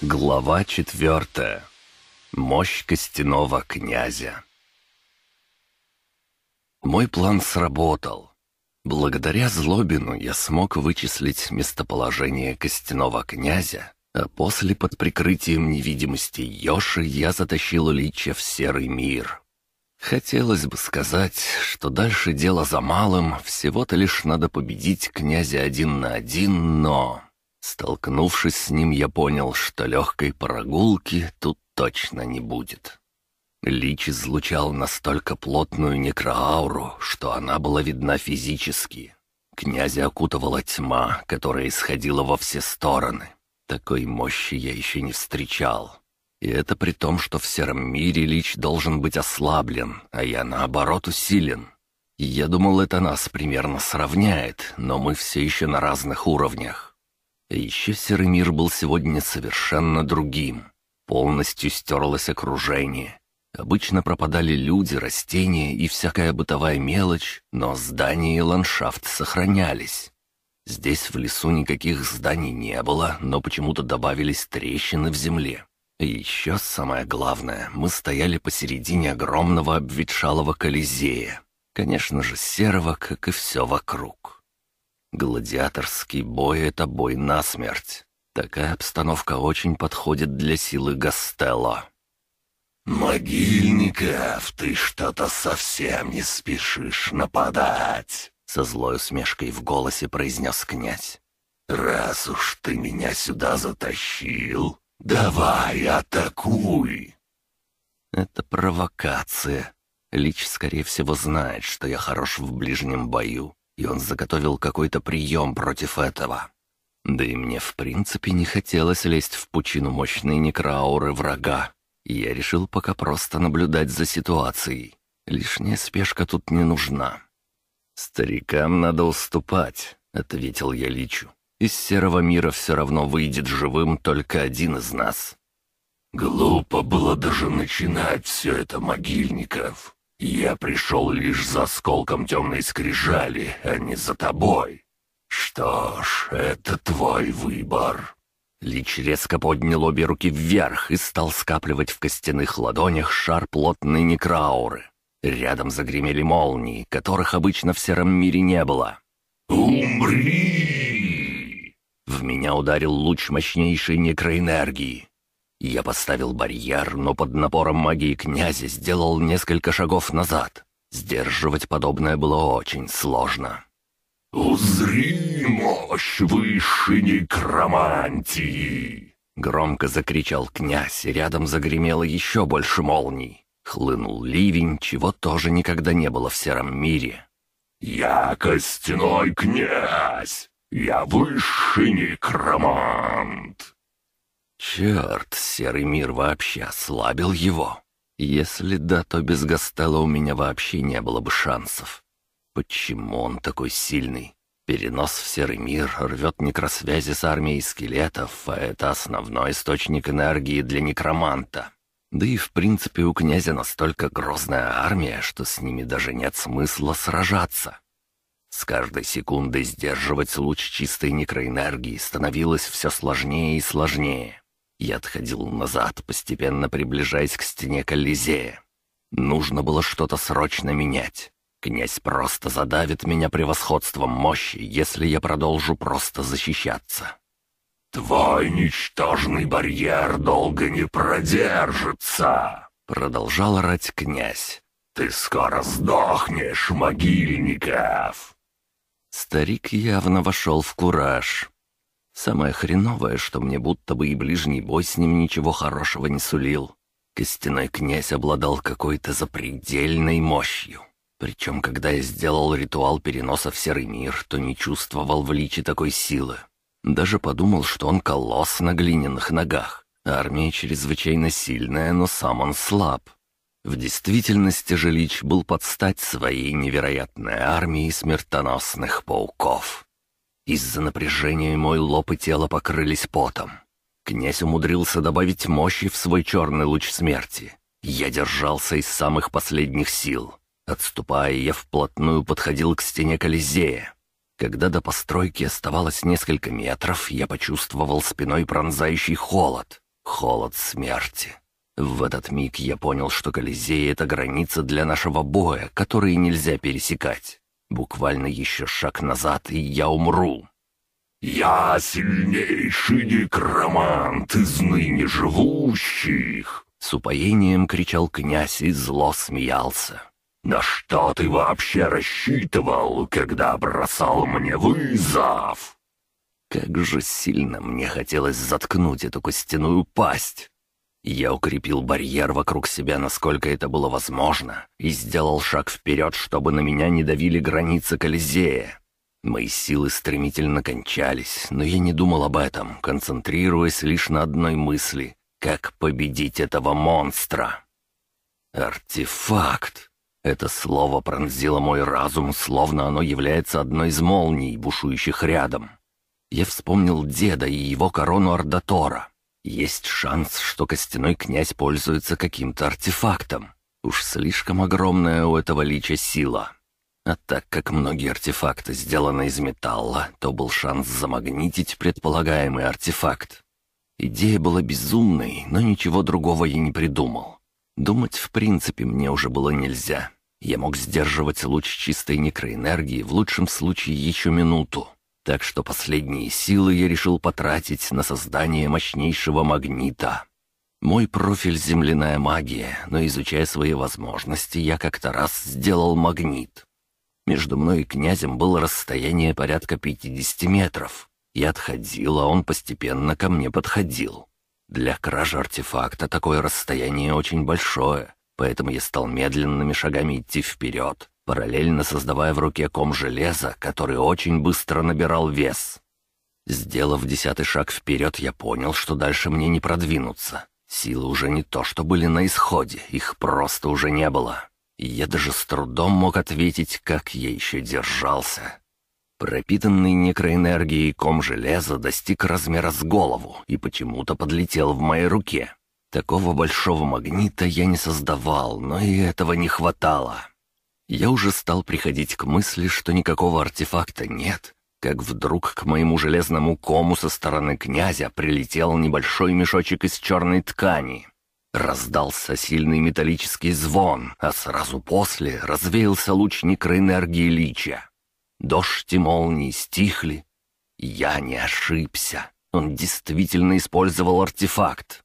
Глава четвертая. Мощь костяного князя. Мой план сработал. Благодаря Злобину я смог вычислить местоположение костяного князя, а после под прикрытием невидимости Йоши я затащил Лича в серый мир. Хотелось бы сказать, что дальше дело за малым, всего-то лишь надо победить князя один на один, но... Столкнувшись с ним, я понял, что легкой прогулки тут точно не будет. Лич излучал настолько плотную некроауру, что она была видна физически. Князя окутывала тьма, которая исходила во все стороны. Такой мощи я еще не встречал. И это при том, что в сером мире Лич должен быть ослаблен, а я, наоборот, усилен. я думал, это нас примерно сравняет, но мы все еще на разных уровнях. Еще серый мир был сегодня совершенно другим. Полностью стерлось окружение. Обычно пропадали люди, растения и всякая бытовая мелочь, но здания и ландшафт сохранялись. Здесь в лесу никаких зданий не было, но почему-то добавились трещины в земле. И еще самое главное, мы стояли посередине огромного обветшалого колизея. Конечно же, серого, как и все вокруг. Гладиаторский бой — это бой насмерть. Такая обстановка очень подходит для силы Гастелло. «Могильников, ты что-то совсем не спешишь нападать!» Со злой усмешкой в голосе произнес князь. «Раз уж ты меня сюда затащил, давай атакуй!» «Это провокация. Лич, скорее всего, знает, что я хорош в ближнем бою, и он заготовил какой-то прием против этого. Да и мне в принципе не хотелось лезть в пучину мощной некрауры врага. Я решил пока просто наблюдать за ситуацией. Лишняя спешка тут не нужна. «Старикам надо уступать», — ответил я Личу. «Из серого мира все равно выйдет живым только один из нас». «Глупо было даже начинать все это, Могильников. Я пришел лишь за осколком темной скрижали, а не за тобой. Что ж, это твой выбор». Лич резко поднял обе руки вверх и стал скапливать в костяных ладонях шар плотной некрауры. Рядом загремели молнии, которых обычно в сером мире не было. «Умри!» В меня ударил луч мощнейшей некроэнергии. Я поставил барьер, но под напором магии князя сделал несколько шагов назад. Сдерживать подобное было очень сложно. «Узри мощь высшей некромантии!» Громко закричал князь, и рядом загремело еще больше молний. Хлынул ливень, чего тоже никогда не было в сером мире. «Я костяной князь! Я высший некромант!» Черт, серый мир вообще ослабил его. Если да, то без Гастелла у меня вообще не было бы шансов. Почему он такой сильный? Перенос в серый мир рвет некросвязи с армией скелетов, а это основной источник энергии для некроманта. Да и в принципе у князя настолько грозная армия, что с ними даже нет смысла сражаться. С каждой секундой сдерживать луч чистой некроэнергии становилось все сложнее и сложнее. Я отходил назад, постепенно приближаясь к стене Колизея. Нужно было что-то срочно менять. Князь просто задавит меня превосходством мощи, если я продолжу просто защищаться. «Твой ничтожный барьер долго не продержится!» Продолжал орать князь. «Ты скоро сдохнешь, могильников!» Старик явно вошел в кураж. Самое хреновое, что мне будто бы и ближний бой с ним ничего хорошего не сулил. Костяной князь обладал какой-то запредельной мощью. Причем, когда я сделал ритуал переноса в серый мир, то не чувствовал в личи такой силы. Даже подумал, что он колосс на глиняных ногах. Армия чрезвычайно сильная, но сам он слаб. В действительности же Лич был под стать своей невероятной армией смертоносных пауков. Из-за напряжения мой лоб и тело покрылись потом. Князь умудрился добавить мощи в свой черный луч смерти. Я держался из самых последних сил. Отступая, я вплотную подходил к стене Колизея. Когда до постройки оставалось несколько метров, я почувствовал спиной пронзающий холод. Холод смерти. В этот миг я понял, что Колизей — это граница для нашего боя, которые нельзя пересекать. Буквально еще шаг назад, и я умру. «Я сильнейший некромант из ныне живущих!» С упоением кричал князь и зло смеялся. «На что ты вообще рассчитывал, когда бросал мне вызов?» Как же сильно мне хотелось заткнуть эту костяную пасть. Я укрепил барьер вокруг себя, насколько это было возможно, и сделал шаг вперед, чтобы на меня не давили границы Колизея. Мои силы стремительно кончались, но я не думал об этом, концентрируясь лишь на одной мысли — как победить этого монстра. «Артефакт!» Это слово пронзило мой разум, словно оно является одной из молний, бушующих рядом. Я вспомнил деда и его корону Ардатора. Есть шанс, что костяной князь пользуется каким-то артефактом. Уж слишком огромная у этого лича сила. А так как многие артефакты сделаны из металла, то был шанс замагнитить предполагаемый артефакт. Идея была безумной, но ничего другого я не придумал. Думать в принципе мне уже было нельзя. Я мог сдерживать луч чистой некроэнергии в лучшем случае еще минуту. Так что последние силы я решил потратить на создание мощнейшего магнита. Мой профиль — земляная магия, но изучая свои возможности, я как-то раз сделал магнит. Между мной и князем было расстояние порядка 50 метров. Я отходил, а он постепенно ко мне подходил. Для кражи артефакта такое расстояние очень большое, поэтому я стал медленными шагами идти вперед, параллельно создавая в руке ком железа, который очень быстро набирал вес. Сделав десятый шаг вперед, я понял, что дальше мне не продвинуться. Силы уже не то, что были на исходе, их просто уже не было. Я даже с трудом мог ответить, как я еще держался. Пропитанный некроэнергией ком железа достиг размера с голову и почему-то подлетел в моей руке. Такого большого магнита я не создавал, но и этого не хватало. Я уже стал приходить к мысли, что никакого артефакта нет, как вдруг к моему железному кому со стороны князя прилетел небольшой мешочек из черной ткани. Раздался сильный металлический звон, а сразу после развеялся луч некроэнергии лича. Дождь и молнии стихли. Я не ошибся. Он действительно использовал артефакт.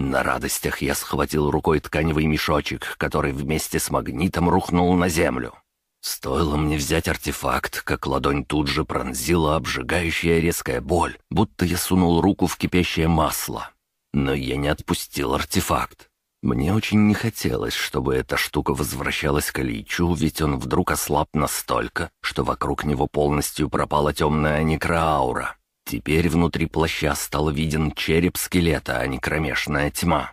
На радостях я схватил рукой тканевый мешочек, который вместе с магнитом рухнул на землю. Стоило мне взять артефакт, как ладонь тут же пронзила обжигающая резкая боль, будто я сунул руку в кипящее масло. Но я не отпустил артефакт. Мне очень не хотелось, чтобы эта штука возвращалась к Ильичу, ведь он вдруг ослаб настолько, что вокруг него полностью пропала темная некроаура. Теперь внутри плаща стал виден череп скелета, а не кромешная тьма.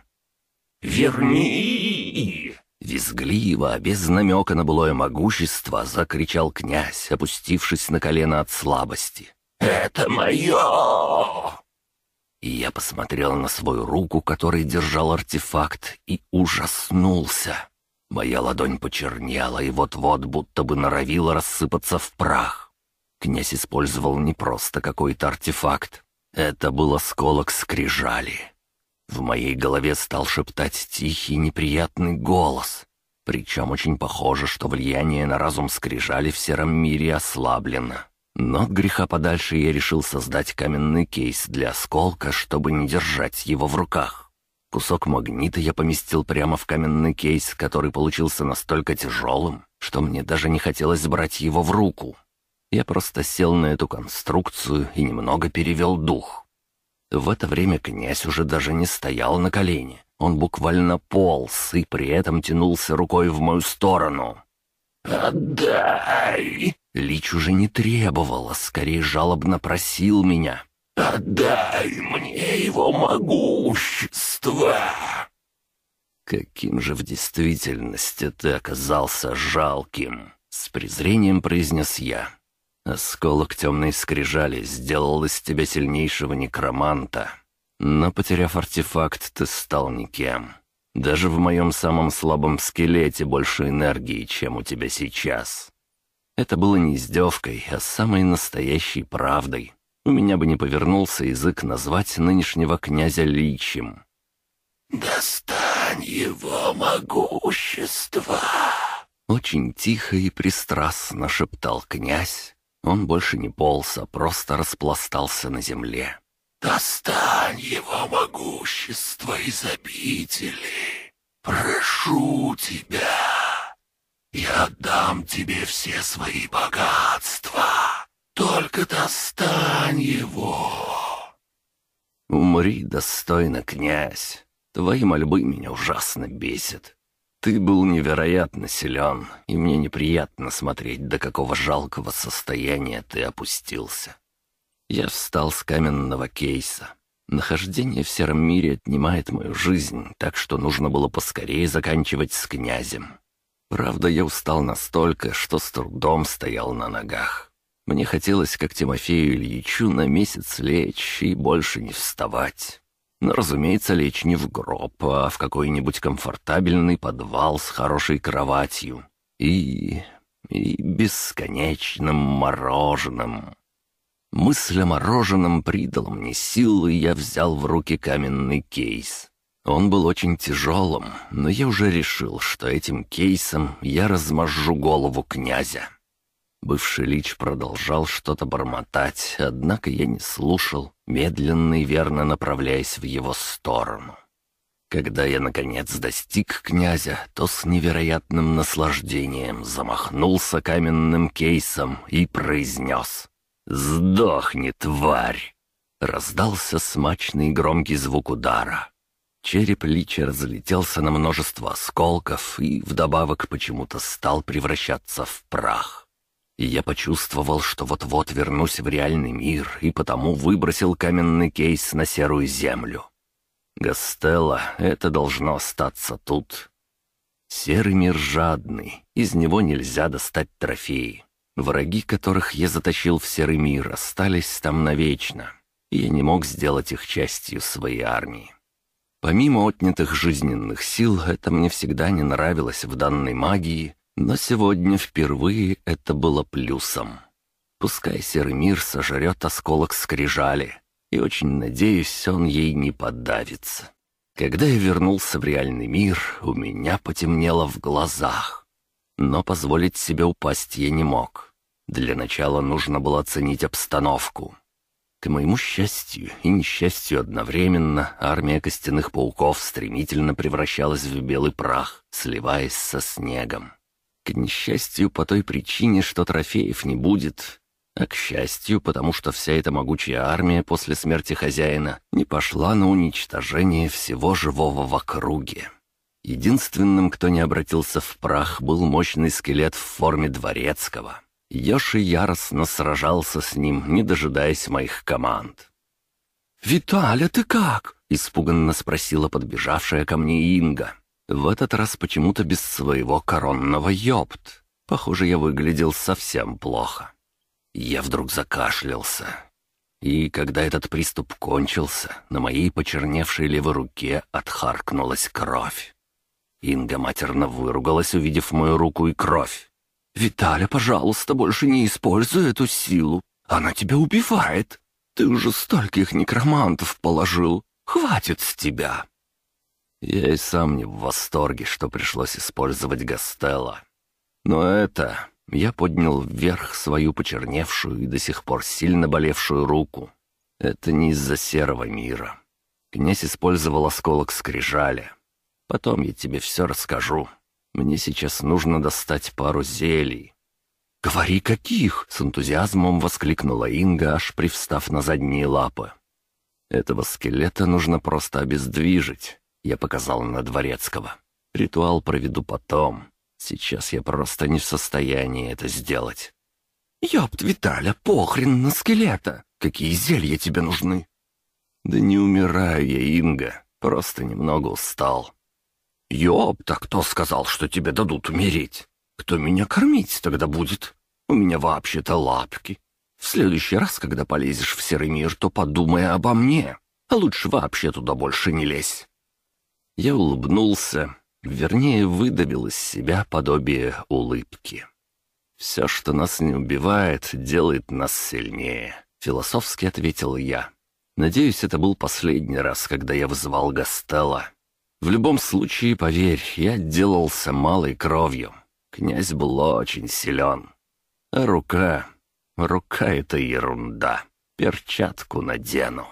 «Верни!» Визгливо, без намека на былое могущество, закричал князь, опустившись на колено от слабости. «Это мое!» И я посмотрел на свою руку, которой держал артефакт, и ужаснулся. Моя ладонь почернела и вот-вот будто бы норовила рассыпаться в прах. Князь использовал не просто какой-то артефакт. Это был осколок скрижали. В моей голове стал шептать тихий неприятный голос. Причем очень похоже, что влияние на разум скрижали в сером мире ослаблено. Но от греха подальше я решил создать каменный кейс для осколка, чтобы не держать его в руках. Кусок магнита я поместил прямо в каменный кейс, который получился настолько тяжелым, что мне даже не хотелось брать его в руку. Я просто сел на эту конструкцию и немного перевел дух. В это время князь уже даже не стоял на колене. Он буквально полз и при этом тянулся рукой в мою сторону. «Отдай!» Лич уже не требовал, а скорее жалобно просил меня. «Отдай мне его могущество!» «Каким же в действительности ты оказался жалким!» С презрением произнес я. Осколок темной скрижали сделал из тебя сильнейшего некроманта. Но, потеряв артефакт, ты стал никем. Даже в моем самом слабом скелете больше энергии, чем у тебя сейчас. Это было не издевкой, а самой настоящей правдой. У меня бы не повернулся язык назвать нынешнего князя личим. «Достань его могущество!» Очень тихо и пристрастно шептал князь. Он больше не полз, а просто распластался на земле. «Достань его могущество из обители! Прошу тебя! Я отдам тебе все свои богатства! Только достань его!» «Умри достойно, князь! Твои мольбы меня ужасно бесят. Ты был невероятно силен, и мне неприятно смотреть, до какого жалкого состояния ты опустился. Я встал с каменного кейса. Нахождение в сером мире отнимает мою жизнь, так что нужно было поскорее заканчивать с князем. Правда, я устал настолько, что с трудом стоял на ногах. Мне хотелось, как Тимофею Ильичу, на месяц лечь и больше не вставать. Но, разумеется, лечь не в гроб, а в какой-нибудь комфортабельный подвал с хорошей кроватью. И... и бесконечным мороженым. Мысль о мороженом придала мне сил, и я взял в руки каменный кейс. Он был очень тяжелым, но я уже решил, что этим кейсом я размажу голову князя. Бывший лич продолжал что-то бормотать, однако я не слушал, медленно и верно направляясь в его сторону. Когда я, наконец, достиг князя, то с невероятным наслаждением замахнулся каменным кейсом и произнес «Сдохни, тварь!» Раздался смачный громкий звук удара. Череп Лича разлетелся на множество осколков и вдобавок почему-то стал превращаться в прах и я почувствовал, что вот-вот вернусь в реальный мир, и потому выбросил каменный кейс на серую землю. Гастелло, это должно остаться тут. Серый мир жадный, из него нельзя достать трофеи. Враги, которых я затащил в серый мир, остались там навечно, и я не мог сделать их частью своей армии. Помимо отнятых жизненных сил, это мне всегда не нравилось в данной магии, но сегодня впервые это было плюсом. Пускай серый мир сожрет осколок скрижали, и очень надеюсь, он ей не поддавится. Когда я вернулся в реальный мир, у меня потемнело в глазах. Но позволить себе упасть я не мог. Для начала нужно было оценить обстановку. К моему счастью и несчастью одновременно, армия костяных пауков стремительно превращалась в белый прах, сливаясь со снегом. К несчастью, по той причине, что трофеев не будет, а к счастью, потому что вся эта могучая армия после смерти хозяина не пошла на уничтожение всего живого в округе. Единственным, кто не обратился в прах, был мощный скелет в форме дворецкого. Йоши яростно сражался с ним, не дожидаясь моих команд. «Виталя, ты как?» — испуганно спросила подбежавшая ко мне Инга. В этот раз почему-то без своего коронного ёпт. Похоже, я выглядел совсем плохо. Я вдруг закашлялся. И когда этот приступ кончился, на моей почерневшей левой руке отхаркнулась кровь. Инга матерно выругалась, увидев мою руку и кровь. «Виталя, пожалуйста, больше не используй эту силу. Она тебя убивает. Ты уже стольких некромантов положил. Хватит с тебя!» Я и сам не в восторге, что пришлось использовать Гастелло. Но это... Я поднял вверх свою почерневшую и до сих пор сильно болевшую руку. Это не из-за серого мира. Князь использовал осколок скрижали. Потом я тебе все расскажу. Мне сейчас нужно достать пару зелий. «Говори, каких!» — с энтузиазмом воскликнула Инга, аж привстав на задние лапы. «Этого скелета нужно просто обездвижить. Я показал на Дворецкого. Ритуал проведу потом. Сейчас я просто не в состоянии это сделать. «Ёпт, Виталя, похрен на скелета! Какие зелья тебе нужны?» «Да не умираю я, Инга, просто немного устал». «Ёпта, кто сказал, что тебе дадут умереть? Кто меня кормить тогда будет? У меня вообще-то лапки. В следующий раз, когда полезешь в серый мир, то подумай обо мне, а лучше вообще туда больше не лезь». Я улыбнулся, вернее, выдавил из себя подобие улыбки. Все, что нас не убивает, делает нас сильнее. — философски ответил я. «Надеюсь, это был последний раз, когда я вызывал Гастелла. В любом случае, поверь, я отделался малой кровью. Князь был очень силен. А рука... Рука — это ерунда. Перчатку надену».